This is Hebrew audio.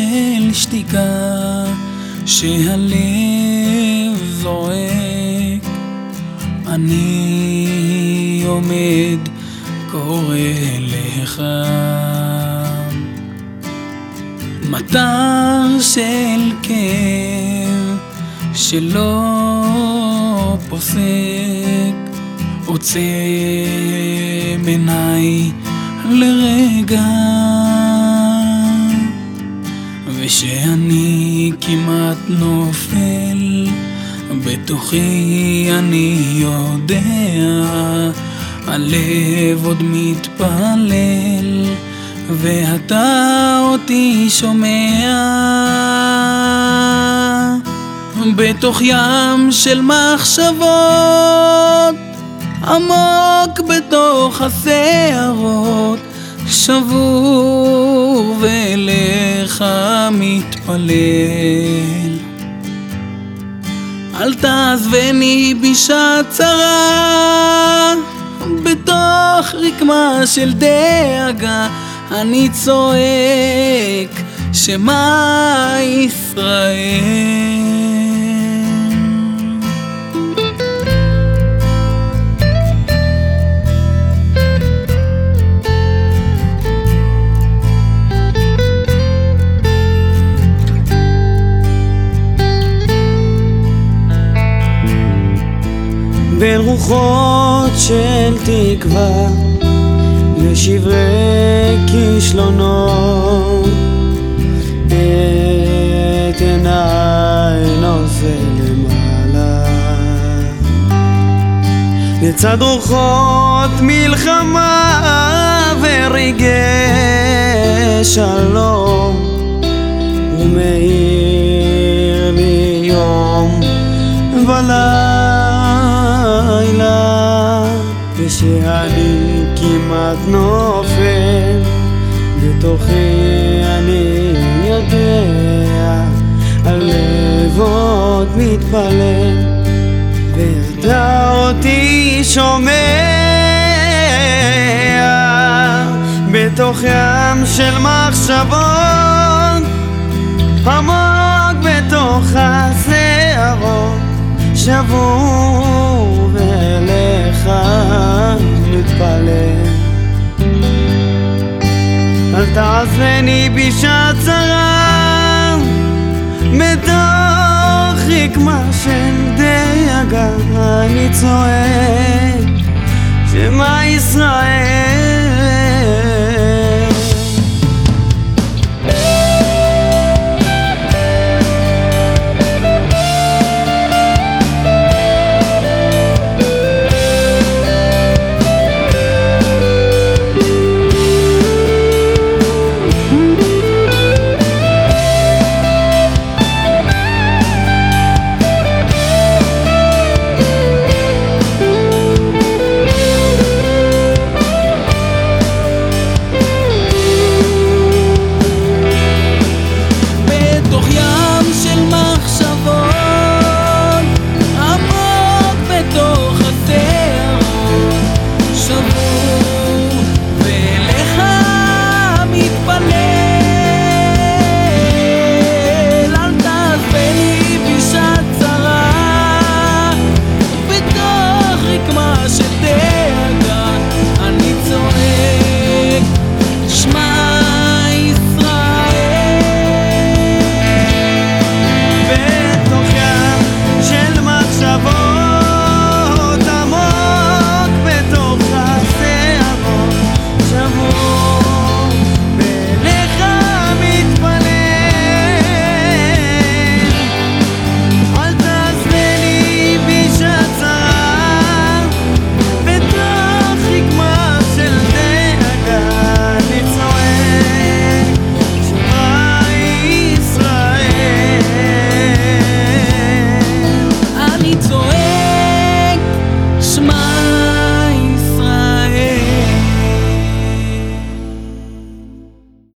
של שתיקה שהלב זועק. אני עומד קורא לך מטר של כאב שלא פוסק. עוצם עיניי לרגע ושאני כמעט נופל בתוכי אני יודע הלב עוד מתפלל ואתה אותי שומע. בתוך ים של מחשבות עמוק בתוך השערות שבור ואליך מתפלל. אל תעזבני בשעת צרה בתוך רקמה של דאגה. אני צועק שמע ישראל בין רוחות של תקווה לשברי כישלונות. את עיניי נושא למעלה. לצד רוחות מלחמה ורגעי שלום ומאיר לי יום ולילה ושאני כמעט נופל בתוכי אני יודע הלב עוד מתפלל ואתה אותי שומע. בתוך ים של מחשבות עמוק בתוך השערות שבור ואליך מתפלל אל תעזני בשעת צרה בתוך רקמה של דאגה אני צועק שמע ישראל